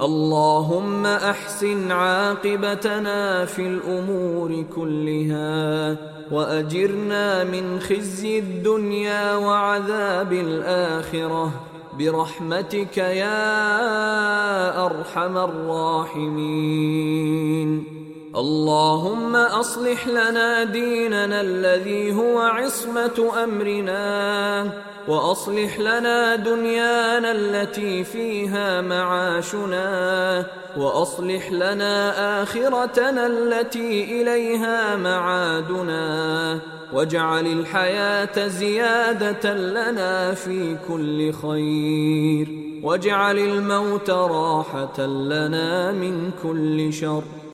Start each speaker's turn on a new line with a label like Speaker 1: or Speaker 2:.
Speaker 1: اللهم أحسن عاقبتنا في الأمور كلها وأجرنا من خزي الدنيا وعذاب الآخرة. برحمتك يا أرحم الراحمين. اللهم أصلح لنا ديننا الذي هو عصمة أمرنا وأصلح لنا دنيانا التي فيها معاشنا وأصلح لنا آخرتنا التي إليها معادنا. واجعل الحياة زيادة لنا في كل خير. واجعل الموت راحة لنا من كل شر.